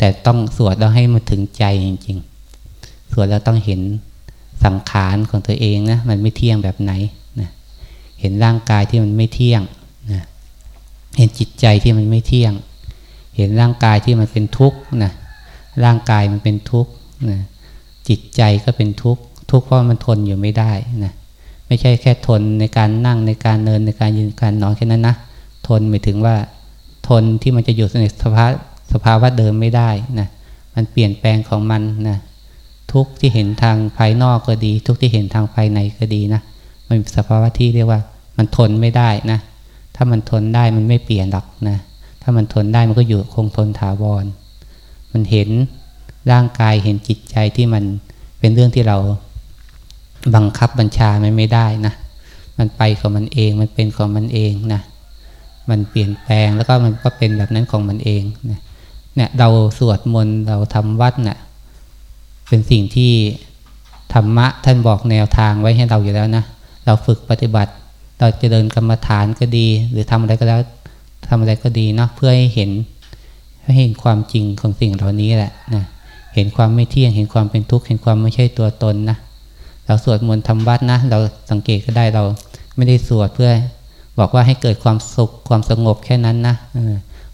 แต่ต้องสวดแล้วให้มันถึงใจจริงๆ สวดแล้วต้องเห็นสังขารของตัวเองนะมันไม่เที่ยงแบบไหนนะเห็นร่างกายที่มันไม่เที่ยงนะเห็นจิตใจที่มันไม่เที่ยง เห็นร่างกายที่มันเป็นทุกข์นะร่างกายมันเป็นทุกข์นะจิตใจก็เป็นทุกข์ทุกข์เพราะมันทนอยู่ไม่ได้นะไม่ใช่แค่ทนในการนั่งในการเดินในการยืนการนอนแค่นั้นนะทนหมายถึงว่าทนที่มันจะอยู่ในสภาพ สภาวะเดิมไม่ได้นะมันเปลี่ยนแปลงของมันนะทุกที่เห็นทางภายนอกก็ดี ทุกที่เห็นทางภายในก็ดีนะมันสภาวะที่เรียกว่ามันทนไม่ได้นะถ้ามันทนได้มันไม่เปลี่ยนหรอกนะถ้ามันทนได้มันก็อยู่คงทนถาวร มันเห็นร่างกายเห็นจิตใจที่มันเป็นเรื่องที่เราบังคับบัญชามันไม่ได้นะ มันไปของมันเอง มันเป็นของมันเองนะ มันเปลี่ยนแปลงแล้วก็มันก็เป็นแบบนั้นของมันเองนะ เนี่ยเราสวดมนต์เราทำวัดเนะ่ยเป็นสิ่งที่ธรรมะท่านบอกแนวทางไว้ให้เราอยู่แล้วนะ เราฝึกปฏิบัติ เราจะเดินกรรมฐานก็ดี หรือทำอะไรก็แล้วทำอะไรก็ดีนะเพื่อให้เห็นให้เห็นความจริงของสิ่งเหล่านี้แหละนะเห็นความไม่เที่ยงเห็นความเป็นทุกข์เห็นความไม่ใช่ตัวตนนะเราสวดมนต์ทำวัดนะ เราสังเกตก็ได้เราไม่ได้สวดเพื่อ บอกว่าให้เกิดความสุขความสงบแค่นั้นนะ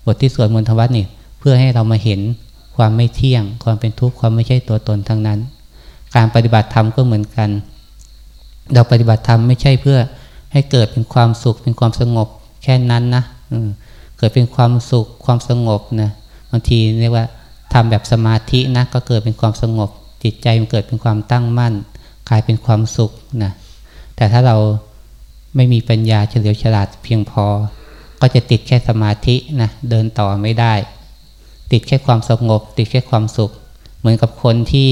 บทที่สวดมนต์ทำวัดนี่ พื่อให้เรามาเห็นความไม่เที่ยง ความเป็นทุกข์ความไม่ใช่ตัวตนทั้งนั้น การปฏิบัติธรรมก็เหมือนกัน เราปฏิบัติธรรมไม่ใช่เพื่อให้เกิดเป็นความสุขเป็นความสงบแค่นั้นนะเกิดเป็นความสุขความสงบนะบางทีเรียกว่าทำแบบสมาธินะก็เกิดเป็นความสงบ จิตใจมันเกิดเป็นความตั้งมั่นกลายเป็นความสุขนะแต่ถ้าเราไม่มีปัญญาเฉลียวฉลาดเพียงพอ ก็จะติดแค่สมาธินะเดินต่อไม่ได้ ติดแค่ความสงบ ติดแค่ความสุข เหมือนกับคนที่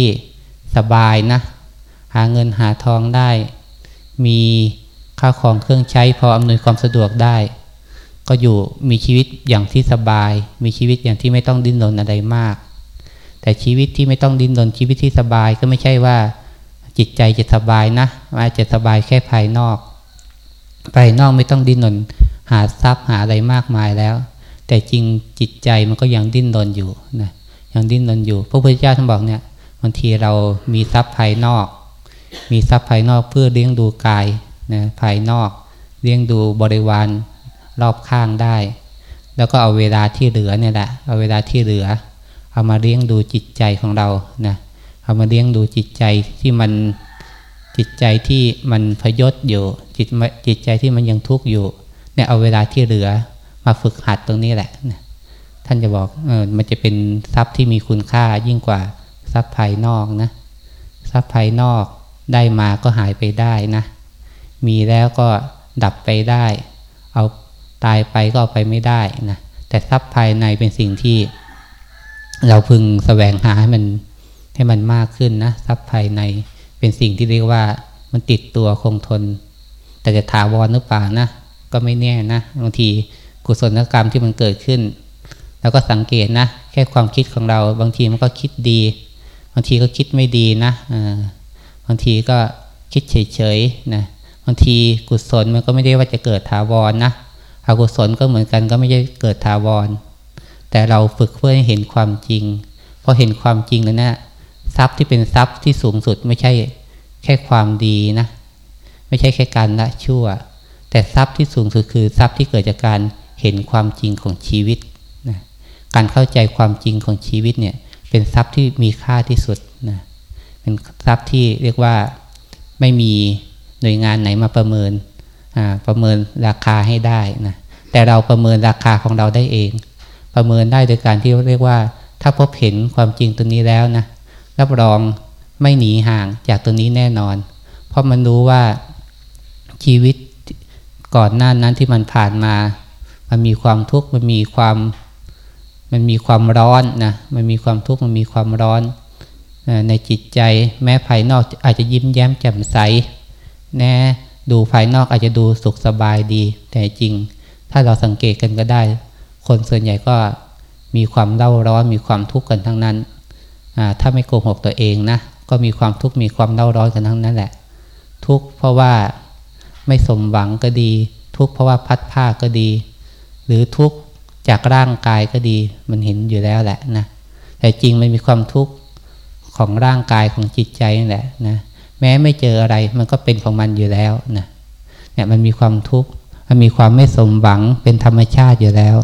สบายนะ หาเงินหาทองได้ มีข้าวของเครื่องใช้พออำนวยความสะดวกได้ ก็อยู่มีชีวิตอย่างที่สบาย มีชีวิตอย่างที่ไม่ต้องดิ้นรนอะไรมาก แต่ชีวิตที่ไม่ต้องดิ้นรนชีวิตที่สบายก็ไม่ใช่ว่าจิตใจจะสบายนะอาจจะสบายแค่ภายนอก ภายนอกไม่ต้องดิ้นรนหาทรัพย์หาอะไรมากมายแล้ว แต่จริงจิตใจมันก็ยังดิ้นรนอยู่นะยังดิ้นรนอยู่ พระพุทธเจ้าท่านบอกเนี่ยบางทีเรามีทรัพย์ภายนอก มีทรัพย์ภายนอกเพื่อเลี้ยงดูกายนะภายนอกเลี้ยงดูบริวารรอบข้างได้ แล้วก็เอาเวลาที่เหลือเนี่ยแหละเอาเวลาที่เหลือ เอามาเลี้ยงดูจิตใจของเรานะเอามาเลี้ยงดูจิตใจที่มันจิตใจที่มันพยศอยู่จิตจิตใจที่มันยังทุกข์อยู่เนี่ยเอาเวลาที่เหลือ มาฝึกหัดตรงนี้แหละท่านจะบอกเออมันจะเป็นทรัพย์ที่มีคุณค่ายิ่งกว่าทรัพย์ภายนอกนะ ทรัพย์ภายนอกได้มาก็หายไปได้นะ มีแล้วก็ดับไปได้ เอาตายไปก็ไปไม่ได้นะแต่ทรัพย์ภายในเป็นสิ่งที่ เราพึงสแสวงหาให้มันให้มันมากขึ้นนะทรัพย์ภายในเป็นสิ่งที่เรียกว่ามันติดตัวคงทน แต่จะถาวรหรือเปล่านะก็ไม่แน่นะบางที กุศลกรรมที่มันเกิดขึ้น แล้วก็สังเกตนะ แค่ความคิดของเรา บางทีมันก็คิดดี บางทีก็คิดไม่ดีนะบางทีก็คิดเฉยๆนะบางทีกุศลมันก็ไม่ได้ว่าจะเกิดถาวรนนะอกุศลก็เหมือนกันก็ไม่ใช่เกิดทาวร แต่เราฝึกเพื่อให้เห็นความจริงพอเห็นความจริงแล้วนะทรัพย์ที่เป็นทรัพย์ที่สูงสุดไม่ใช่แค่ความดีนะ ไม่ใช่แค่การละชั่ว แต่ทรัพย์ที่สูงสุดคือทรัพย์ที่เกิดจากการ เห็นความจริงของชีวิตนะการเข้าใจความจริงของชีวิตเนี่ยเป็นทรัพย์ที่มีค่าที่สุดนะเป็นทรัพย์ที่เรียกว่าไม่มีหน่วยงานไหนมาประเมินประเมินราคาให้ได้นะแต่เราประเมินราคาของเราได้เอง ประเมินได้โดยการที่เรียกว่า ถ้าพบเห็นความจริงตัวนี้แล้วนะรับรองไม่หนีห่างจากตัวนี้แน่นอน เพราะมันรู้ว่าชีวิตก่อนหน้านั้นที่มันผ่านมา มันมีความทุกข์มันมีความมันมีความร้อนนะมันมีความทุกข์มันมีความร้อนในจิตใจแม้ภายนอกอาจจะยิ้มแย้มแจ่มใสแน่ดูภายนอกอาจจะดูสุขสบายดี แต่จริง ถ้าเราสังเกตกันก็ได้ คนส่วนใหญ่ก็มีความเล่าร้อนมีความทุกข์กันทั้งนั้น ถ้าไม่โกหกตัวเองนะก็มีความทุกข์มีความเล่าร้อนกันทั้งนั้นแหละ ทุกข์เพราะว่าไม่สมหวังก็ดี ทุกข์เพราะว่าพัดผ้าก็ดี หรือทุกข์จากร่างกายก็ดี มันเห็นอยู่แล้วแหละนะแต่จริงมันมีความทุกข์ของร่างกายของจิตใจนี่แหละนะแม้ไม่เจออะไรมันก็เป็นของมันอยู่แล้วนะเนี่ยมันมีความทุกข์มันมีความไม่สมหวังเป็นธรรมชาติอยู่แล้ว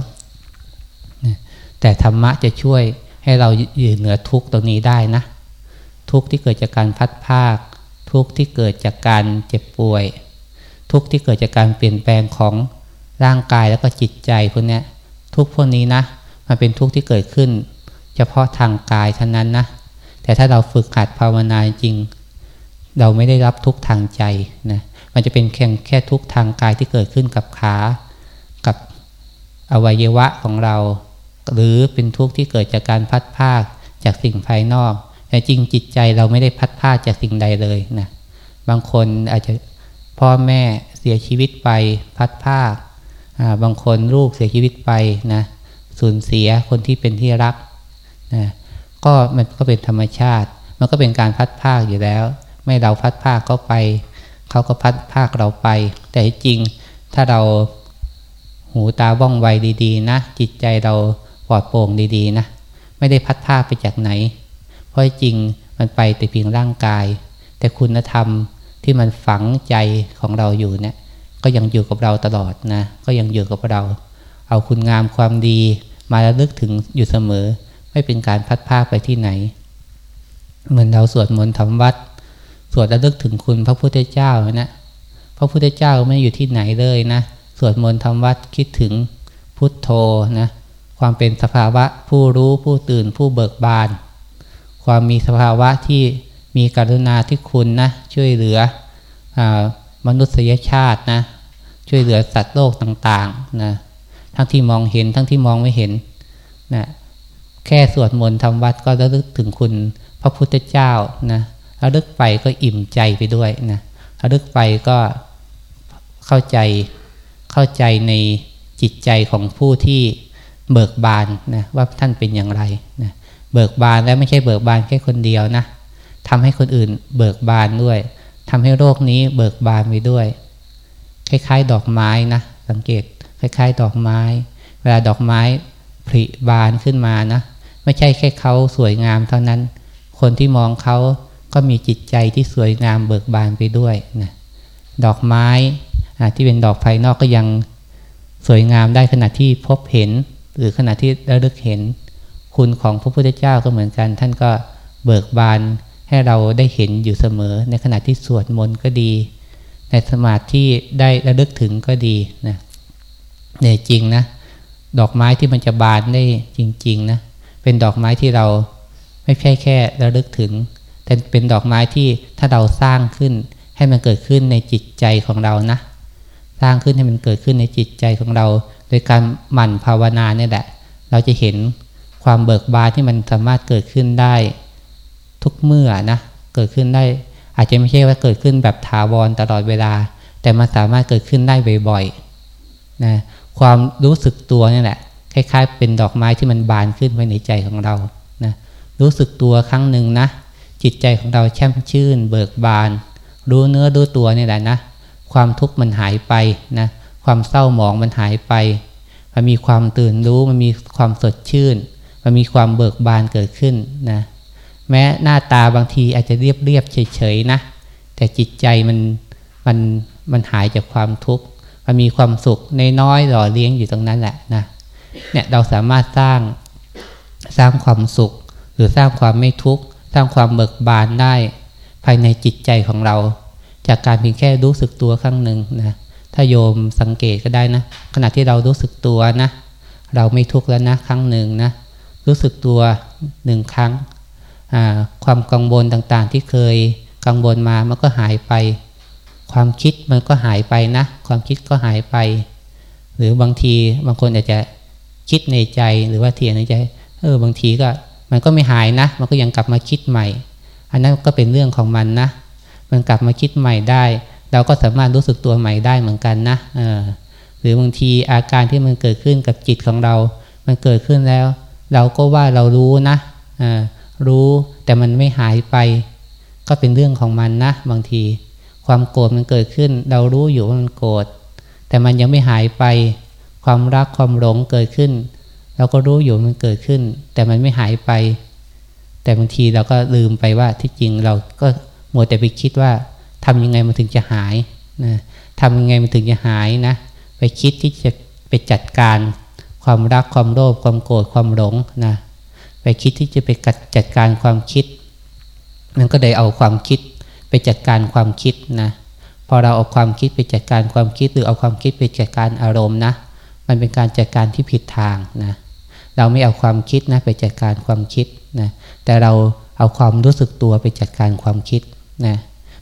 นะแต่ธรรมะจะช่วยให้เราอยู่เหนือทุกข์ตรงนี้ได้นะ ทุกข์ที่เกิดจากการพัดภาค ทุกข์ที่เกิดจากการเจ็บป่วย ทุกข์ที่เกิดจากการเปลี่ยนแปลงของ ร่างกายแล้วก็จิตใจพวกนี้ทุกพวกนี้นะ มันเป็นทุกข์ที่เกิดขึ้น เฉพาะทางกายเท่านั้นนะ แต่ถ้าเราฝึกหัดภาวนาจริง เราไม่ได้รับทุกทางใจนะมันจะเป็นแค่แค่ทุกทางกายที่เกิดขึ้นกับขา กับอวัยวะของเรา หรือเป็นทุกข์ที่เกิดจากการพัดภาคจากสิ่งภายนอก แต่จริงจิตใจเราไม่ได้พัดภาคจากสิ่งใดเลยนะบางคนอาจจะพ่อแม่เสียชีวิตไปพัดภาค บางคนลูกเสียชีวิตไปนะสูญเสียคนที่เป็นที่รักนะก็มันก็เป็นธรรมชาติ มันก็เป็นการพัดภาคอยู่แล้ว ไม่เราพัดภาคก็ไป เขาก็พัดภาคเราไป แต่จริงถ้าเราหูตาว่องไวดีๆ นะ จิตใจเราปลอดโปร่งดีๆนะไม่ได้พัดภาคไปจากไหน เพราะจริงมันไปแต่เพียงร่างกาย แต่คุณธรรมที่มันฝังใจของเราอยู่เนี่ย ก็ยังอยู่กับเราตลอดนะ ก็ยังอยู่กับเรา เอาคุณงามความดีมาระลึกถึงอยู่เสมอ ไม่เป็นการพัดพาไปที่ไหน เหมือนเราสวดมนต์ทำวัด สวดระลึกถึงคุณพระพุทธเจ้านะพระพุทธเจ้าไม่อยู่ที่ไหนเลยนะสวดมนต์ทำวัดคิดถึงพุทโธนะความเป็นสภาวะผู้รู้ผู้ตื่นผู้เบิกบาน ความมีสภาวะที่มีกรุณาที่คุณนะช่วยเหลืออ มนุษยชาตินะ ช่วยเหลือสัตว์โลกต่างๆนะทั้งที่มองเห็นทั้งที่มองไม่เห็นนะแค่สวดมนต์ทำวัดก็ระลึกถึงคุณพระพุทธเจ้านะระลึกไปก็อิ่มใจไปด้วยนะระลึกไปก็เข้าใจเข้าใจในจิตใจของผู้ที่เบิกบานนะว่าท่านเป็นอย่างไรนะเบิกบานแล้วไม่ใช่เบิกบานแค่คนเดียวนะทำให้คนอื่นเบิกบานด้วย ทำให้โรคนี้เบิกบานไปด้วย คล้ายๆ ดอกไม้นะ สังเกต คล้าย ๆ ดอกไม้ เวลาดอกไม้ผลิบานขึ้นมานะ ไม่ใช่แค่เขาสวยงามเท่านั้น คนที่มองเขาก็มีจิตใจที่สวยงามเบิกบานไปด้วยนะดอกไม้ที่เป็นดอกภายนอกก็ยังสวยงามได้ขณะที่พบเห็น หรือขณะที่ระลึกเห็น คุณของพระพุทธเจ้าก็เหมือนกัน ท่านก็เบิกบาน ให้เราได้เห็นอยู่เสมอ ในขณะที่สวดมนต์ก็ดี ในสมาธิได้ระลึกถึงก็ดีนะในจริงนะดอกไม้ที่มันจะบานได้จริง ๆนะเป็นดอกไม้ที่เราไม่ใช่แค่ระลึกถึง แต่เป็นดอกไม้ที่ถ้าเราสร้างขึ้น ให้มันเกิดขึ้นในจิตใจของเรานะ สร้างขึ้นให้มันเกิดขึ้นในจิตใจของเรา โดยการหมั่นภาวนาเนี่ยแหละ เราจะเห็นความเบิกบานที่มันสามารถเกิดขึ้นได้ ทุกเมื่อนะเกิดขึ้นได้ อาจจะไม่ใช่ว่าเกิดขึ้นแบบถาวรตลอดเวลา แต่มันสามารถเกิดขึ้นได้บ่อยๆนะความรู้สึกตัวนี่แหละคล้ายๆ เป็นดอกไม้ที่มันบานขึ้นภายในใจของเรานะรู้สึกตัวครั้งหนึ่งนะ จิตใจของเราแช่มชื่น เบิกบาน รู้เนื้อรู้ตัวนี่แหละนะ ความทุกข์มันหายไปนะความเศร้าหมองมันหายไป มันมีความตื่นรู้มันมีความสดชื่น มันมีความเบิกบานเกิดขึ้นนะ แม้หน้าตาบางทีอาจจะเรียบเรียบเฉยๆนะ แต่จิตใจมันมันมันหายจากความทุกข์ มันมีความสุขในน้อยหล่อเลี้ยงอยู่ตรงนั้นแหละนะเนี่ยเราสามารถสร้างสร้างความสุข หรือสร้างความไม่ทุกข์ สร้างความเบิกบานได้ ภายในจิตใจของเรา จากการเพียงแค่รู้สึกตัวครั้งหนึ่งนะถ้าโยมสังเกตก็ได้นะ ขณะที่เรารู้สึกตัวนะ เราไม่ทุกข์แล้วนะครั้งหนึ่งนะ รู้สึกตัวหนึ่งครั้ง ความกังวลต่างๆ ที่เคยกังวลมามันก็หายไป ความคิดมันก็หายไปนะ ความคิดก็หายไป หรือบางทีบางคนอาจจะคิดในใจหรือว่าเทียนในใจ เออบางทีก็มันก็ไม่หายนะ มันก็ยังกลับมาคิดใหม่ อันนั้นก็เป็นเรื่องของมันนะ มันกลับมาคิดใหม่ได้ เราก็สามารถรู้สึกตัวใหม่ได้เหมือนกันนะเออหรือบางทีอาการที่มันเกิดขึ้นกับจิตของเรา มันเกิดขึ้นแล้ว เราก็ว่าเรารู้นะอ่า รู้แต่มันไม่หายไป ก็เป็นเรื่องของมันนะ บางที ความโกรธมันเกิดขึ้น เรารู้อยู่ว่ามันโกรธแต่มันยังไม่หายไป ความรักความหลงเกิดขึ้น เราก็รู้อยู่มันเกิดขึ้น แต่มันไม่หายไป แต่บางทีเราก็ลืมไปว่าที่จริงเราก็มัวแต่ไปคิดว่าทำยังไงมันถึงจะหายนะทำยังไงมันถึงจะหายนะ ไปคิดที่จะไปจัดการ ความรักความโลภความโกรธความหลงนะ ไปคิดที่จะไปจัดการความคิด มันก็เลยเอาความคิดไปจัดการความคิดนะพอเราเอาความคิดไปจัดการความคิดหรือเอาความคิดไปจัดการอารมณ์นะ มันเป็นการจัดการที่ผิดทางนะเราไม่เอาความคิดนะไปจัดการความคิดนะแต่เราเอาความรู้สึกตัวไปจัดการความคิดนะ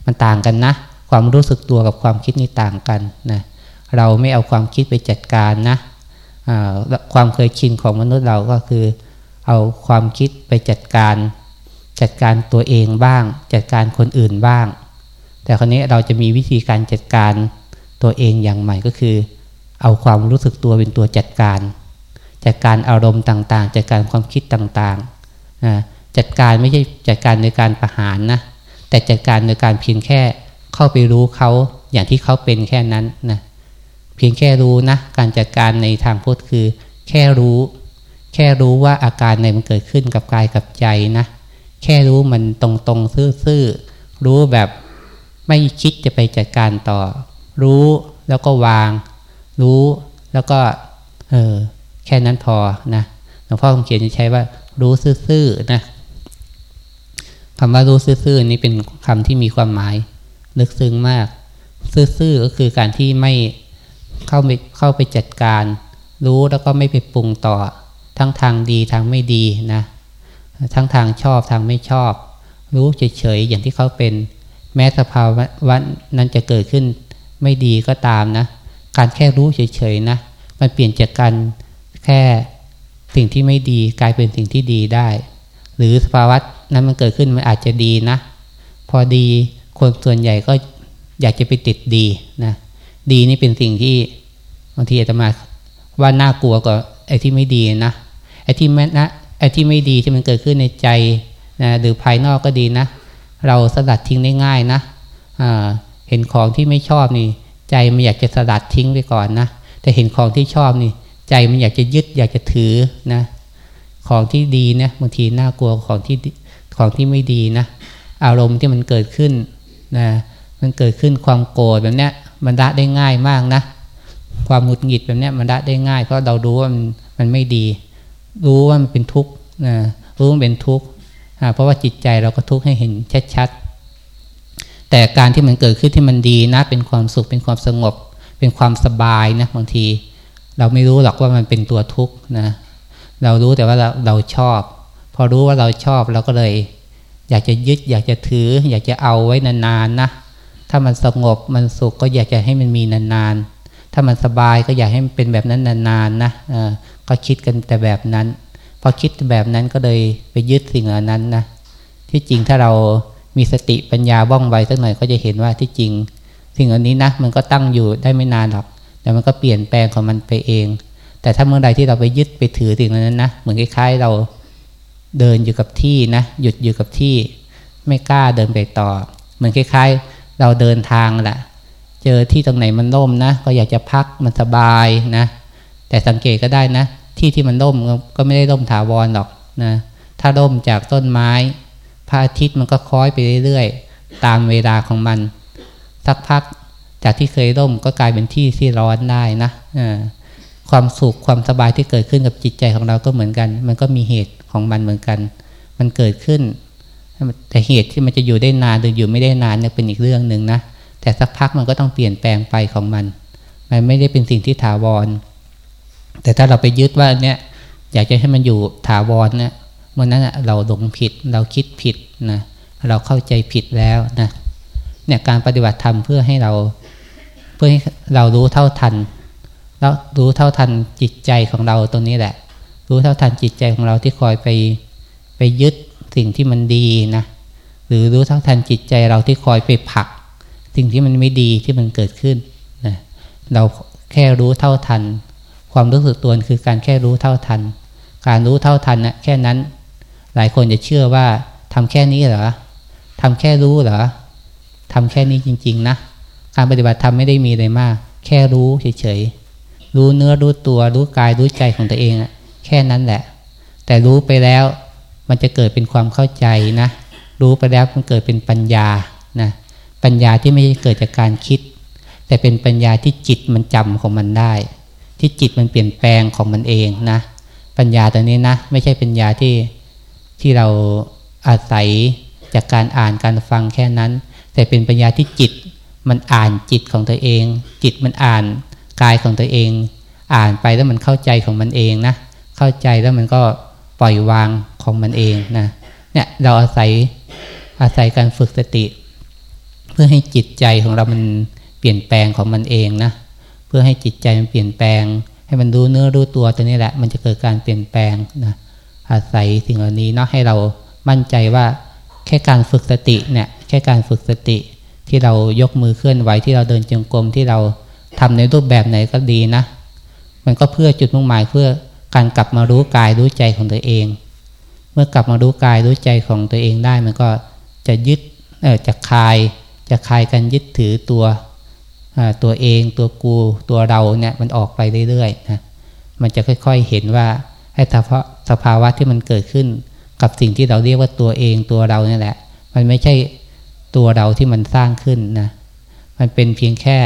มันต่างกันนะ ความรู้สึกตัวกับความคิดนี่ต่างกันนะเราไม่เอาความคิดไปจัดการนะความเคยชินของมนุษย์เราก็คือ เอาความคิดไปจัดการ จัดการตัวเองบ้าง จัดการคนอื่นบ้าง แต่คราวนี้เราจะมีวิธีการจัดการตัวเองอย่างใหม่ก็คือ เอาความรู้สึกตัวเป็นตัวจัดการ จัดการอารมณ์ต่างๆ จัดการความคิดต่างๆนะจัดการไม่ใช่จัดการในการประหารนะแต่จัดการในการเพียงแค่เข้าไปรู้เขาอย่างที่เขาเป็นแค่นั้นนะเพียงแค่รู้นะการจัดการในทางพุทธคือ แค่รู้ แค่รู้ว่าอาการไหนมันเกิดขึ้นกับกายกับใจนะ แค่รู้มันตรงๆซื่อๆ รู้แบบไม่คิดจะไปจัดการต่อ รู้แล้วก็วาง รู้แล้วก็ เออ แค่นั้นพอนะหลวงพ่อคำเขียนจะใช้ว่า รู้ซื่อๆนะคำว่ารู้ซื่อๆนี้เป็นคำที่มีความหมาย ลึกซึ้งมาก ซื่อๆก็คือการที่ไม่เข้าไปเข้าไปจัดการ รู้แล้วก็ไม่ไปปรุงต่อ ทั้งทางดีทางไม่ดีนะ ทั้งทางชอบทางไม่ชอบ รู้เฉยๆอย่างที่เขาเป็น แม้สภาวะนั้นจะเกิดขึ้นไม่ดีก็ตามนะ การแค่รู้เฉยๆนะ มันเปลี่ยนจากการแค่สิ่งที่ไม่ดีกลายเป็นสิ่งที่ดีได้ หรือสภาวะนั้นมันเกิดขึ้นมันอาจจะดีนะ พอดีคนส่วนใหญ่ก็อยากจะไปติดดีนะดีนี่เป็นสิ่งที่บางทีอาตมาว่าน่ากลัวกว่าไอ้ที่ไม่ดีนะ อ้ที่แม้นะไอ้ที่ไม่ดีที่มันเกิดขึ้นในใจนะหรือภายนอกก็ดีนะ เราสลัดทิ้งได้ง่ายนะเห็นของที่ไม่ชอบนี่ ใจมันอยากจะสลัดทิ้งไปก่อนนะแต่เห็นของที่ชอบนี่ ใจมันอยากจะยึดอยากจะถือนะ ของที่ดีเนี่ยบางทีน่ากลัวของที่ของที่ไม่ดีนะ อารมณ์ที่มันเกิดขึ้นนะมันเกิดขึ้นความโกรธแบบเนี้ยมันละได้ง่ายมากนะ ความหงุดหงิดแบบนี้มันละได้ง่ายเพราะเรารู้ว่ามันมันไม่ดี รู้ว่ามันเป็นทุกข์นะรู้ว่าเป็นทุกข์เพราะว่าจิตใจเราก็ทุกข์ให้เห็นชัดๆแต่การที่มันเกิดขึ้นที่มันดีนะเป็นความสุขเป็นความสงบ เป็นความสบายนะบางที เราไม่รู้หรอกว่ามันเป็นตัวทุกข์นะเรารู้แต่ว่าเราเราชอบ พอรู้ว่าเราชอบเราก็เลย อยากจะยึด อยากจะถือ อยากจะเอาไว้นานๆนะถ้ามันสงบมันสุขก็อยากจะให้มันมีนานๆ ถ้ามันสบายก็อยากให้มันเป็นแบบนั้นนานๆนะก็คิดกันแต่แบบนั้น พอคิดแบบนั้นก็เลยไปยึดสิ่งเหล่านั้นนะที่จริงถ้าเรามีสติปัญญาว่องไวสักหน่อยก็จะเห็นว่าที่จริง สิ่งเหล่านี้นะมันก็ตั้งอยู่ได้ไม่นานหรอก แต่มันก็เปลี่ยนแปลงของมันไปเอง แต่ถ้าเมื่อใดที่เราไปยึดไปถือสิ่งนั้นนะเหมือนคล้ายๆเราเดินอยู่กับที่นะหยุดอยู่กับที่ ไม่กล้าเดินไปต่อ เหมือนคล้าย ๆ เราเดินทางแหละ เจอที่ตรงไหนมันร่มนะ ก็อยากจะพักมันสบายนะ แต่สังเกตก็ได้นะ ที่ที่มันร่มก็ไม่ได้ร่มถาวรหรอกนะ ถ้าร่มจากต้นไม้พระอาทิตย์มันก็คล้อยไปเรื่อยๆ ตามเวลาของมัน สักพักจากที่เคยร่มก็กลายเป็นที่ที่ร้อนได้นะความสุขความสบายที่เกิดขึ้นกับจิตใจของเราก็เหมือนกัน มันก็มีเหตุของมันเหมือนกัน มันเกิดขึ้น แต่เหตุที่มันจะอยู่ได้นานหรืออยู่ไม่ได้นานเนี่ยเป็นอีกเรื่องหนึ่งนะ แต่สักพักมันก็ต้องเปลี่ยนแปลงไปของมัน มันไม่ได้เป็นสิ่งที่ถาวร แต่ถ้าเราไปยึดว่าเนี่ยอยากจะให้มันอยู่ถาวรเนี่ยเมื่อนั้นเราหลงผิด เราคิดผิดนะเราเข้าใจผิดแล้วนะเนี่ยการปฏิบัติธรรมเพื่อให้เราเพื่อให้เรารู้เท่าทัน แล้วรู้เท่าทันจิตใจของเราตรงนี้แหละ รู้เท่าทันจิตใจของเราที่คอยไปไปยึดสิ่งที่มันดีนะหรือรู้เท่าทันจิตใจเราที่คอยไปผลัก สิ่งที่มันไม่ดีที่มันเกิดขึ้นนะเราแค่รู้เท่าทัน ความรู้สึกตัวคือการแค่รู้เท่าทัน การรู้เท่าทันนะแค่นั้น หลายคนจะเชื่อว่าทำแค่นี้เหรอทำแค่รู้เหรอทำแค่นี้จริง ๆ นะ การปฏิบัติธรรมไม่ได้มีอะไรมาก แค่รู้เฉยๆ รู้เนื้อรู้ตัวรู้กายรู้ใจของตัวเองแค่นั้นแหละ แต่รู้ไปแล้วมันจะเกิดเป็นความเข้าใจนะ รู้ไปแล้วมันเกิดเป็นปัญญานะ ปัญญาที่ไม่เกิดจากการคิด แต่เป็นปัญญาที่จิตมันจำของมันได้ ที่จิตมันเปลี่ยนแปลงของมันเองนะ ปัญญาตัวนี้นะ ไม่ใช่ปัญญาที่ที่เราอาศัยจากการอ่านการฟังแค่นั้น แต่เป็นปัญญาที่จิตมันอ่านจิตของตัวเอง จิตมันอ่านกายของตัวเอง อ่านไปแล้วมันเข้าใจของมันเองนะ เข้าใจแล้วมันก็ปล่อยวางของมันเองนะเนี่ยเราอาศัยอาศัยการฝึกสติ พื่อให้จิตใจของเรามันเปลี่ยนแปลงของมันเองนะเพื่อให้จิตใจมันเปลี่ยนแปลง ให้มันรู้เนื้อรู้ตัวตัวนี้แหละ มันจะเกิดการเปลี่ยนแปลงนะอาศัยสิ่งเหล่านี้เนาะให้เรามั่นใจว่าแค่การฝึกสติเนี่ยแค่การฝึกสติที่เรายกมือเคลื่อนไหวที่เราเดินจงกรมที่เราทำในรูปแบบไหนก็ดีนะ มันก็เพื่อจุดมุ่งหมายเพื่อการกลับมารู้กายรู้ใจของตัวเอง เมื่อกลับมารู้กายรู้ใจของตัวเองได้มันก็จะยึดเออจะคลาย จะคลายการยึดถือตัวตัวเองตัวกูตัวเราเนี่ยมันออกไปเรื่อยๆนะมันจะค่อยๆเห็นว่าไอ้สภาวะที่มันเกิดขึ้น กับสิ่งที่เราเรียกว่าตัวเองตัวเราเนี่ยแหละ มันไม่ใช่ตัวเราที่มันสร้างขึ้นนะมันเป็นเพียงแค่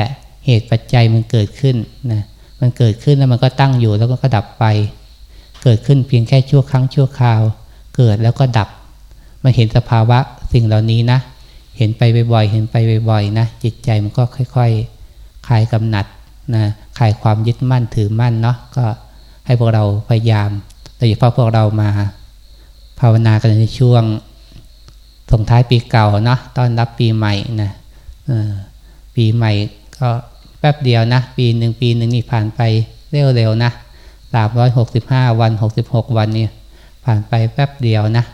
เหตุปัจจัยมันเกิดขึ้นนะมันเกิดขึ้นแล้วมันก็ตั้งอยู่แล้วก็ดับไป เกิดขึ้นเพียงแค่ชั่วครั้งชั่วคราว เกิดแล้วก็ดับมาเห็นสภาวะสิ่งเหล่านี้นะ เห็นไปบ่อยๆ เห็นไปบ่อยๆ นะ จิตใจมันก็ค่อยๆคลายกำหนัดนะคลายความยึดมั่นถือมั่นเนาะ ก็ให้พวกเราพยายาม โดยเฉพาะพวกเรามา ภาวนากันในช่วงส่งท้ายปีเก่าเนาะ ต้อนรับปีใหม่นะปีใหม่ก็แป๊บเดียวนะ ปีหนึ่งปีหนึ่งนี่ผ่านไปเร็วๆนะสามร้อยหกสิบห้าวันหกสิบหกวันนี่ผ่านไปแป๊บเดียวนะ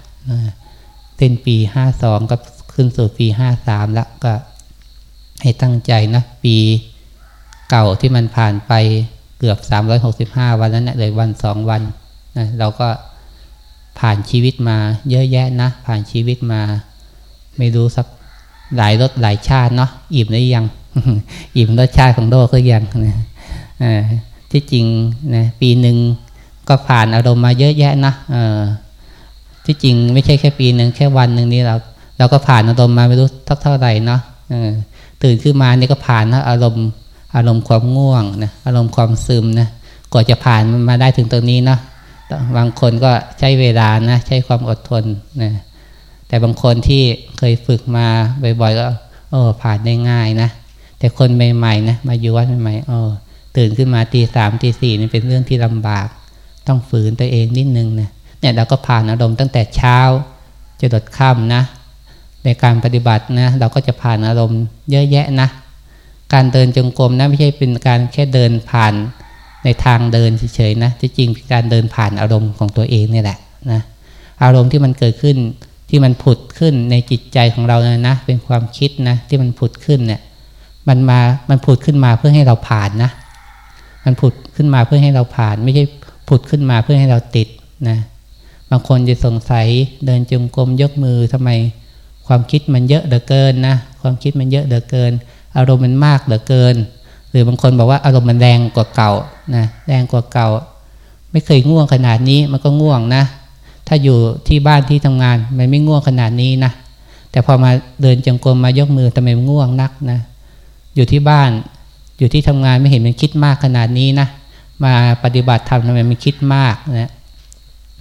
เต้นปีห้าสองก็ ขึ้นสู่ปีห้าสามแล้วก็ ให้ตั้งใจนะปีเก่าที่มันผ่านไปเกือบสามร้อยหกสิบห้าวันนั้นนะเลยวันสองวันนะเราก็ผ่านชีวิตมาเยอะแยะนะ ผ่านชีวิตมา ไม่รู้สักหลายรสหลายชาติเนาะอิ่มหรือยัง อิ่มรสชาติของโลกก็ยังนะที่จริงนะปีหนึ่งก็ผ่านอารมณ์มาเยอะแยะนะที่จริงไม่ใช่แค่ปีหนึ่งแค่วันหนึ่งนี้เรา เราก็ผ่านอารมณ์มาไม่รู้ทักเท่าไหร่เนาะตื่นขึ้นมาเนี่ยก็ผ่านนะอารมณ์อารมณ์ความง่วงนะอารมณ์ความซึมนะกว่าจะผ่านมาได้ถึงตรงนี้เนาะบางคนก็ใช้เวลานะใช้ความอดทนนะแต่บางคนที่เคยฝึกมาบ่อยๆก็โอ้ผ่านได้ง่ายนะแต่คนใหม่ๆนะมาอยู่วัดใหม่ๆโอ้ตื่นขึ้นมาตีสามตีสี่นี่เป็นเรื่องที่ลำบาก ต้องฝืนตัวเองนิดนึงนะเนี่ยเราก็ผ่านอารมณ์ตั้งแต่เช้าจะดดค่ำนะ ในการปฏิบัตินะ เราก็จะผ่านอารมณ์เยอะแยะนะ การเดินจงกรมนะไม่ใช่เป็นการแค่เดินผ่านในทางเดินเฉยๆนะที่จริงเป็นการเดินผ่านอารมณ์ของตัวเองนี่แหละนะอารมณ์ที่มันเกิดขึ้นที่มันผุดขึ้นในจิตใจของเรานะนะ เป็นความคิดนะที่มันผุดขึ้นเนี่ย มันมามันผุดขึ้นมาเพื่อให้เราผ่านนะ มันผุดขึ้นมาเพื่อให้เราผ่าน ไม่ใช่ผุดขึ้นมาเพื่อให้เราติดนะ บางคนจะสงสัยเดินจงกรมยกมือทำไม ความคิดมันเยอะเหลือเกินนะ ความคิดมันเยอะเหลือเกิน อารมณ์มันมากเหลือเกิน หรือบางคนบอกว่าอารมณ์มันแรงกว่าเก่านะแรงกว่าเก่า ไม่เคยง่วงขนาดนี้มันก็ง่วงนะ ถ้าอยู่ที่บ้านที่ทำงานมันไม่ง่วงขนาดนี้นะแต่พอมาเดินจงกรมมายกมือทำไมมันง่วงนักนะ อยู่ที่บ้านอยู่ที่ทำงานไม่เห็นมันคิดมากขนาดนี้นะมาปฏิบัติธรรมทำไมมันคิดมากนะ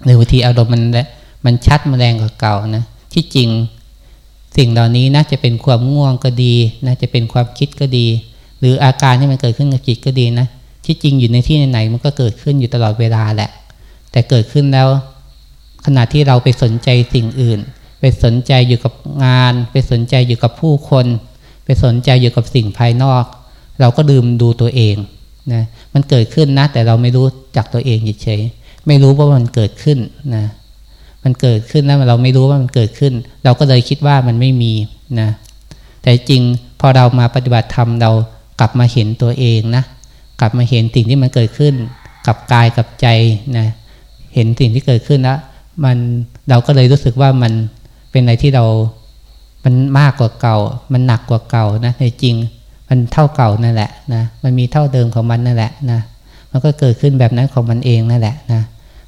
หรือบางทีอารมณ์มันมันชัดมันแรงกว่าเก่านะที่จริง สิ่งเหล่านี้น่าจะเป็นความง่วงก็ดีน่าจะเป็นความคิดก็ดี หรืออาการที่มันเกิดขึ้นกับจิตก็ดีนะ ที่จริงอยู่ในที่ไหนๆมันก็เกิดขึ้นอยู่ตลอดเวลาแหละ แต่เกิดขึ้นแล้ว ขณะที่เราไปสนใจสิ่งอื่น ไปสนใจอยู่กับงาน ไปสนใจอยู่กับผู้คน ไปสนใจอยู่กับสิ่งภายนอก เราก็ลืมดูตัวเองนะมันเกิดขึ้นนะ แต่เราไม่รู้จักตัวเองเฉยๆไม่รู้ว่ามันเกิดขึ้นนะ มันเกิดขึ้นแล้วเราไม่รู้ว่ามันเกิดขึ้น เราก็เลยคิดว่ามันไม่มีนะแต่จริงพอเรามาปฏิบัติธรรมเรากลับมาเห็นตัวเองนะกลับมาเห็นสิ่งที่มันเกิดขึ้น กับกายกับใจนะเห็นสิ่งที่เกิดขึ้นแล้วมันเราก็เลยรู้สึกว่ามันเป็นอะไรที่เรา มันมากกว่าเก่า มันหนักกว่าเก่านะในจริงมันเท่าเก่านั่นแหละนะมันมีเท่าเดิมของมันนั่นแหละนะมันก็เกิดขึ้นแบบนั้นของมันเองนั่นแหละนะ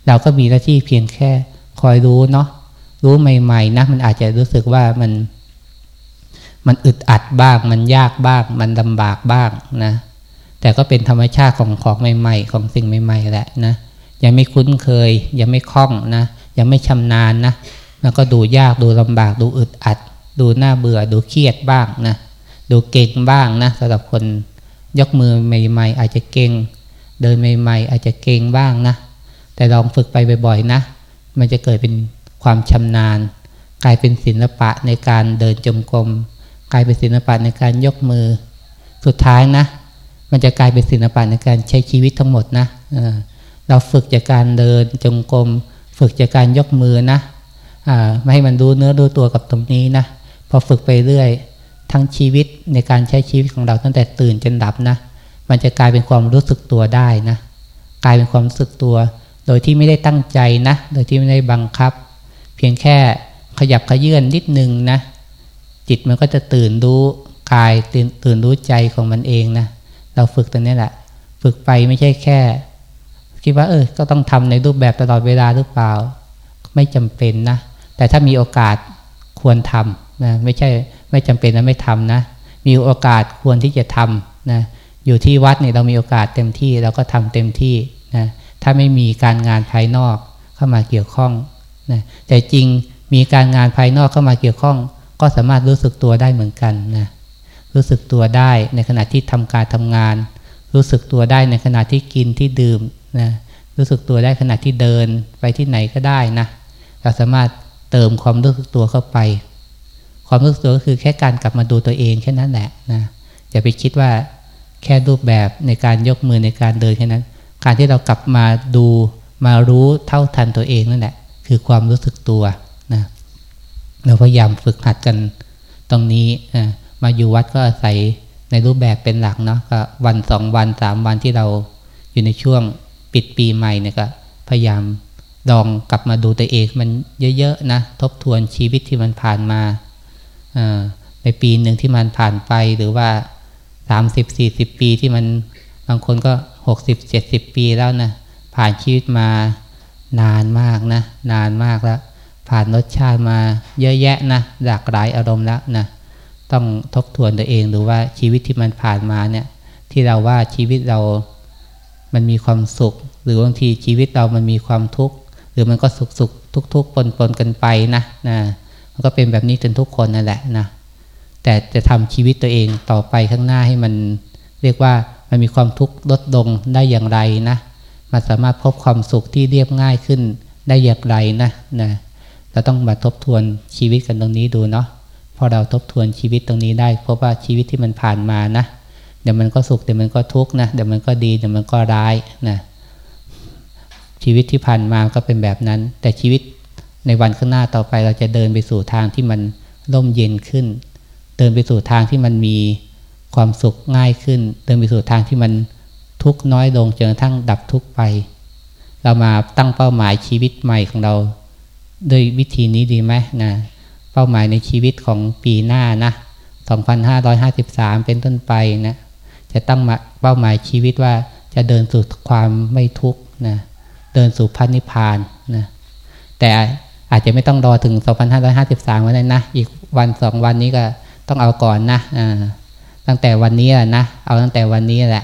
เราก็มีหน้าที่เพียงแค่ คอยรู้เนาะรู้ใหม่ๆนะมันอาจจะรู้สึกว่ามัน มันอึดอัดบ้าง มันยากบ้าง มันลำบากบ้างนะ แต่ก็เป็นธรรมชาติของของใหม่ๆ ของสิ่งใหม่ๆแหละนะยังไม่คุ้นเคย ยังไม่คล่องนะยังไม่ชำนาญนะแล้วก็ดูยากดูลำบาก ดูอึดอัด ดูน่าเบื่อ ดูเครียดบ้างนะดูเก่งบ้างนะสำหรับคนยกมือใหม่ ๆ อาจจะเก่ง เดินใหม่ ๆ อาจจะเก่งบ้างนะแต่ลองฝึกไปบ่อยๆนะ มันจะเกิดเป็นความชำนาญ กลายเป็นศิลปะในการเดินจมกรมกลายเป็นศิลปะในการยกมือ สุดท้ายนะ มันจะกลายเป็นศิลปะในการใช้ชีวิตทั้งหมดนะเราฝึกจากการเดินจงกรมฝึกจากการยกมือนะไม่ให้มันรู้เนื้อรู้ตัวกับตรงนี้นะพอฝึกไปเรื่อยทั้งชีวิตในการใช้ชีวิตของเราตั้งแต่ตื่นจนดับนะ มันจะกลายเป็นความรู้สึกตัวได้นะ กลายเป็นความรู้สึกตัว ดยที่ไม่ได้ตั้งใจนะ โดยที่ไม่ได้บังคับ เพียงแค่ขยับขยื่นนิดนึงนะ จิตมันก็จะตื่นรู้กายตื่นตื่นรู้ใจของมันเองนะ เราฝึกตรงนี้แหละ ฝึกไปไม่ใช่แค่ คิดว่า เออ ก็ต้องทำในรูปแบบตลอดเวลาหรือเปล่า ไม่จำเป็นนะ แต่ถ้ามีโอกาสควรทำนะ ไม่ใช่ไม่จำเป็นนะไม่ทำนะ มีโอกาสควรที่จะทำนะ อยู่ที่วัดเนี่ยเรามีโอกาสเต็มที่เราก็ทำเต็มที่นะ ถ้าไม่มีการงานภายนอกเข้ามาเกี่ยวข้องนะแต่จริงมีการงานภายนอกเข้ามาเกี่ยวข้อง ก็สามารถรู้สึกตัวได้เหมือนกันนะรู้สึกตัวได้ในขณะที่ทำการทำงาน รู้สึกตัวได้ในขณะที่กินที่ดื่มนะรู้สึกตัวได้ขณะที่เดินไปที่ไหนก็ได้นะเราสามารถเติมความรู้สึกตัวเข้าไป ความรู้สึกตัวก็คือแค่การกลับมาดูตัวเองแค่นั้นแหละนะอย่าไปคิดว่าแค่รูปแบบในการยกมือในการเดินแค่นั้น การที่เรากลับมาดูมารู้เท่าทันตัวเองนั่นแหละคือความรู้สึกตัวนะเราพยายามฝึกหัดกันตรงนี้นะมาอยู่วัดก็อาศัยในรูปแบบเป็นหลักเนาะก็วันสองวันสามวันที่เราอยู่ในช่วงปิดปีใหม่เนี่ยก็พยายามลองกลับมาดูตัวเองมันเยอะๆนะทบทวนชีวิตที่มันผ่านมาในปีหนึ่งที่มันผ่านไปหรือว่าสามสิบสี่สิบปีที่มันบางคนก็ หกสิบเจ็ดสิบปีแล้วนะ ผ่านชีวิตมานานมากนะ นานมากแล้ว ผ่านรสชาติมาเยอะแยะนะ หลากหลายอารมณ์แล้วนะ ต้องทบทวนตัวเองดูว่าชีวิตที่มันผ่านมาเนี่ย ที่เราว่าชีวิตเรา มันมีความสุข หรือบางทีชีวิตเรามันมีความทุกข์ หรือมันก็สุขสุขทุกทุกปนปนกันไปนะนะ มันก็เป็นแบบนี้จนทุกคนนั่นแหละนะ แต่จะทำชีวิตตัวเองต่อไปข้างหน้าให้มันเรียกว่า มันมีความทุกข์ลดลงได้อย่างไรนะ มันสามารถพบความสุขที่เรียบง่ายขึ้นได้อย่างไรนะนะ เราต้องมาทบทวนชีวิตกันตรงนี้ดูเนาะ พอเราทบทวนชีวิตตรงนี้ได้พบว่าชีวิตที่มันผ่านมานะ เดี๋ยวมันก็สุขเดี๋ยวมันก็ทุกข์นะ เดี๋ยวมันก็ดีเดี๋ยวมันก็ร้ายนะ ชีวิตที่ผ่านมาก็เป็นแบบนั้น แต่ชีวิตในวันข้างหน้าต่อไปเราจะเดินไปสู่ทางที่มันร่มเย็นขึ้น เดินไปสู่ทางที่มันมี ความสุขง่ายขึ้น เดินไปสู่ทางที่มันทุกน้อยลงจนกระทั่งดับทุกไป เรามาตั้งเป้าหมายชีวิตใหม่ของเราด้วยวิธีนี้ดีไหมนะเป้าหมายในชีวิตของปีหน้านะ 2553 เป็นต้นไปนะจะตั้งเป้าหมายชีวิตว่าจะเดินสู่ความไม่ทุกข์นะเดินสู่พันนิพพานนะแต่อาจจะไม่ต้องรอถึง 2553 วันนั้นนะ อีกวันสองวันนี้ก็ต้องเอาก่อนนะอ่า ตั้งแต่วันนี้แหละนะ เอาตั้งแต่วันนี้แหละ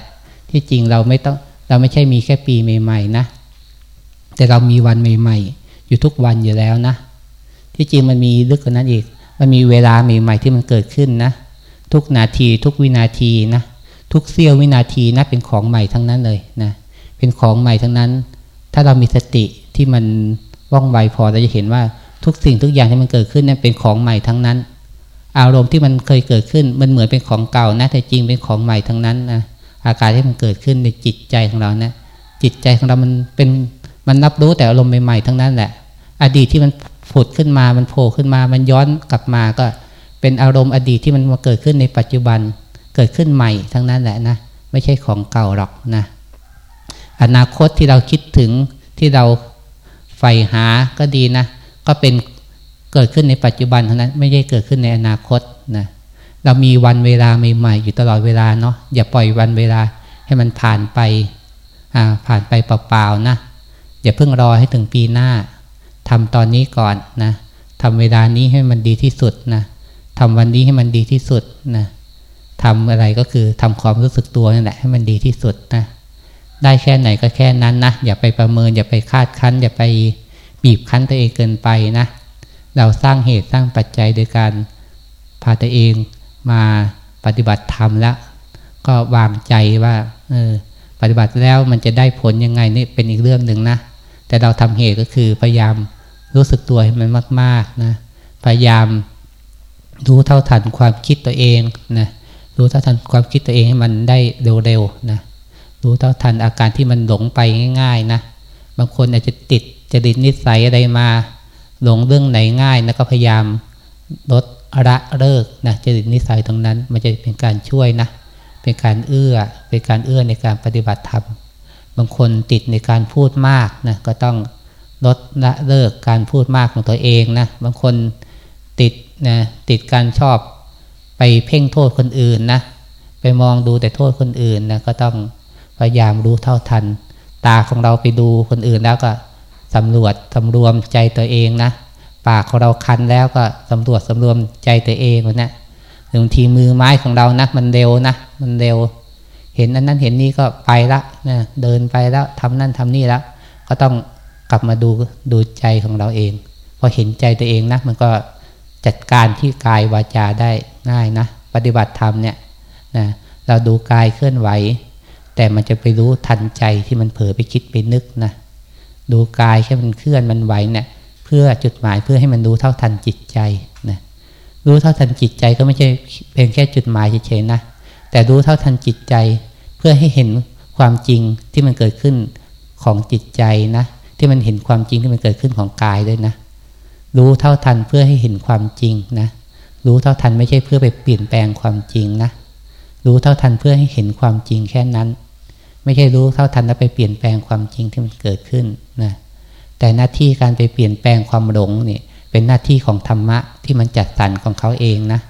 ที่จริงเราไม่ต้องเราไม่ใช่มีแค่ปีใหม่ๆนะ แต่เรามีวันใหม่ๆ อยู่ทุกวันอยู่แล้วนะ ที่จริงมันมีลึกกว่านั้นอีก มันมีเวลาใหม่ๆที่มันเกิดขึ้นนะ ทุกนาทีทุกวินาทีนะ ทุกเสี้ยววินาทีนะเป็นของใหม่ทั้งนั้นเลยนะ เป็นของใหม่ทั้งนั้น ถ้าเรามีสติที่มันว่องไวพอเราจะเห็นว่าทุกสิ่งทุกอย่างที่มันเกิดขึ้นนั้นเป็นของใหม่ทั้งนั้น อารมณ์ที่มันเคยเกิดขึ้น มันเหมือนเป็นของเก่านะแต่จริงเป็นของใหม่ทั้งนั้นนะอาการที่มันเกิดขึ้นในจิตใจของเรานะจิตใจของเรามันเป็นมันรับรู้แต่อารมณ์ใหม่ๆทั้งนั้นแหละ อดีตที่มันผุดขึ้นมามันโผล่ขึ้นมา มันย้อนกลับมาก็เป็นอารมณ์อดีตที่มันมาเกิดขึ้นในปัจจุบันเกิดขึ้นใหม่ทั้งนั้นแหละนะไม่ใช่ของเก่าหรอกนะ อนาคตที่เราคิดถึงที่เราใฝ่หาก็ดีนะ ก็เป็น เกิดขึ้นในปัจจุบันเท่านั้นไม่ได้เกิดขึ้นในอนาคตนะเรามีวันเวลาใหม่ๆอยู่ตลอดเวลาเนาะอย่าปล่อยวันเวลาให้มันผ่านไปอ่าผ่านไปเปล่าๆนะอย่าเพิ่งรอให้ถึงปีหน้าทำตอนนี้ก่อนนะทำเวลานี้ให้มันดีที่สุดนะทำวันนี้ให้มันดีที่สุดนะทำอะไรก็คือทำความรู้สึกตัวนั่นแหละให้มันดีที่สุดนะได้แค่ไหนก็แค่นั้นนะอย่าไปประเมิน อย่าไปคาดคั้น อย่าไปบีบคั้นตัวเองเกินไปนะ เราสร้างเหตุสร้างปัจจัยโดยการพาตัวเองมาปฏิบัติธรรมแล้ว ก็วางใจว่าเออปฏิบัติแล้วมันจะได้ผลยังไงนี่เป็นอีกเรื่องหนึ่งนะ แต่เราทำเหตุก็คือพยายามรู้สึกตัวให้มันมาก ๆนะพยายามรู้เท่าทันความคิดตัวเองนะรู้เท่าทันความคิดตัวเองให้มันได้เร็วๆนะรู้เท่าทันอาการที่มันหลงไปง่าย ๆนะบางคนอาจจะติดจะดิดนิสัยอะไรมา หลงเรื่องไหนง่ายนะก็พยายามลดระเลิกนะจริตนิสัยตรงนั้น มันจะเป็นการช่วยนะเป็นการเอื้อเป็นการเอื้อในการปฏิบัติธรรมบางคนติดในการพูดมากนะก็ต้องลดละเลิกการพูดมากของตัวเองนะบางคนติดนะติดการชอบไปเพ่งโทษคนอื่นนะไปมองดูแต่โทษคนอื่นนะก็ต้องพยายามรู้เท่าทัน ตาของเราไปดูคนอื่นแล้วก็ สำรวจสำรวมใจตัวเองนะปากของเราคันแล้วก็สำรวจสำรวมใจตัวเองนะบางทีมือไม้ของเรานะมันเร็วนะมันเร็ว เห็นอันนั้นเห็นนี่ก็ไปละนะเดินไปแล้วทำนั่นทำนี่แล้วก็ต้องกลับมาดูดูใจของเราเองพอเห็นใจตัวเองนะมันก็จัดการที่กายวาจาได้ง่ายนะ ปฏิบัติธรรมเนี่ยนะเราดูกายเคลื่อนไหว แต่มันจะไปรู้ทันใจที่มันเผลอไปคิดไปนึกนะ ดูกายแค่มันเคลื่อนมันไหวเนี่ยเพื่อจุดหมายเพื่อให้มันรู้เท่าทันจิตใจนะรู้เท่าทันจิตใจก็ไม่ใช่เพียงแค่จุดหมายเฉยๆนะแต่รู้เท่าทันจิตใจ เพื่อให้เห็นความจริงที่มันเกิดขึ้นของจิตใจนะ ที่มันเห็นความจริงที่มันเกิดขึ้นของกายด้วยนะ รู้เท่าทันเพื่อให้เห็นความจริงนะรู้เท่าทันไม่ใช่เพื่อไปเปลี่ยนแปลงความจริงนะรู้เท่าทันเพื่อให้เห็นความจริงแค่นั้น ไม่ใช่รู้เท่าทันแล้วไปเปลี่ยนแปลงความจริงที่มันเกิดขึ้น นะแต่หน้าที่การไปเปลี่ยนแปลงความหลงนี่เป็นหน้าที่ของธรรมะที่มันจัดสรรของเขาเองนะ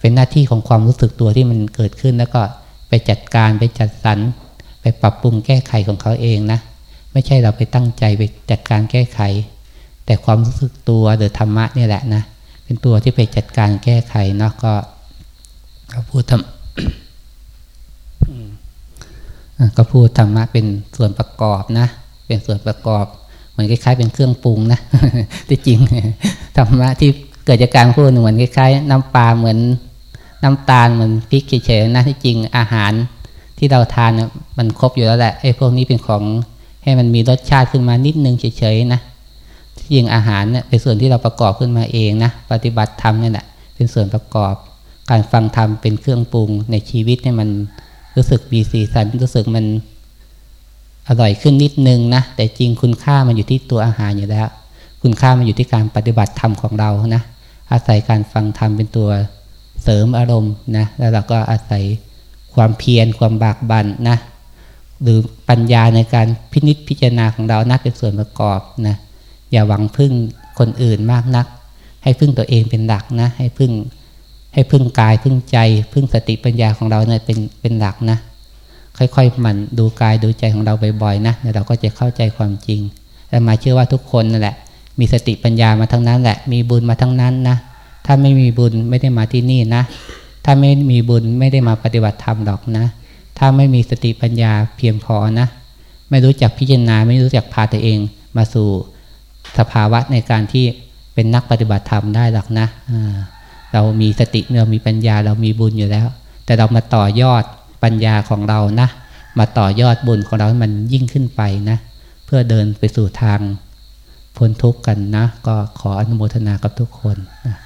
เป็นหน้าที่ของความรู้สึกตัวที่มันเกิดขึ้นแล้วก็ไปจัดการไปจัดสรรไปปรับปรุงแก้ไขของเขาเองนะไม่ใช่เราไปตั้งใจไปจัดการแก้ไข แต่ความรู้สึกตัวหรือธรรมะนี่แหละนะเป็นตัวที่ไปจัดการแก้ไขเนาะก็ก็พูดธรรมก็พูดธรรมะเป็นส่วนประกอบนะ เป็นส่วนประกอบเหมือนคล้ายๆเป็นเครื่องปรุงนะที่จริงธรรมะที่เกิดจากการพูดเหมือนคล้ายๆ น้ำปลาเหมือนน้ำตาลเหมือนพริกเฉยๆนะที่จริงอาหารที่เราทานมันครบอยู่แล้วแหละไอ้พวกนี้เป็นของให้มันมีรสชาติขึ้นมานิดนึงเฉยๆนะที่จริงอาหารเนี่ยเป็นส่วนที่เราประกอบขึ้นมาเองนะปฏิบัติธรรมนี่แหละเป็นส่วนประกอบ การฟังธรรมเป็นเครื่องปรุงในชีวิตเนี่ยมันรู้สึกมีสีสันรู้สึกมัน อร่อยขึ้นนิดนึงนะ แต่จริงคุณค่ามันอยู่ที่ตัวอาหารอยู่แล้ว คุณค่ามันอยู่ที่การปฏิบัติธรรมของเรานะ อาศัยการฟังธรรมเป็นตัวเสริมอารมณ์นะ แล้วเราก็อาศัยความเพียรความบากบั่นนะ หรือปัญญาในการพินิจพิจารณาของเรานะเป็นส่วนประกอบนะ อย่าหวังพึ่งคนอื่นมากนัก ให้พึ่งตัวเองเป็นหลักนะ ให้พึ่งให้พึ่งกายพึ่งใจ พึ่งสติปัญญาของเราเนี่ยเป็นเป็นหลักนะ ค่อยๆมันดูกายดูใจของเราบ่อยๆนะเราก็จะเข้าใจความจริงแต่มาเชื่อว่าทุกคนนั่นแหละ มีสติปัญญามาทั้งนั้นแหละ มีบุญมาทั้งนั้นนะถ้าไม่มีบุญไม่ได้มาที่นี่นะ ถ้าไม่มีบุญไม่ได้มาปฏิบัติธรรมหรอกนะ ถ้าไม่มีสติปัญญาเพียงพอนะ ไม่รู้จักพิจารณาไม่รู้จักพาตัวเองมาสู่สภาวะในการที่เป็นนักปฏิบัติธรรมได้หรอกนะเรามีสติเรามีปัญญาเรามีบุญอยู่แล้ว แต่เรามาต่อยอด ปัญญาของเรานะ มาต่อยอดบุญของเราให้มันยิ่งขึ้นไปนะ เพื่อเดินไปสู่ทางพ้นทุกข์กันนะ ก็ขออนุโมทนากับทุกคนนะ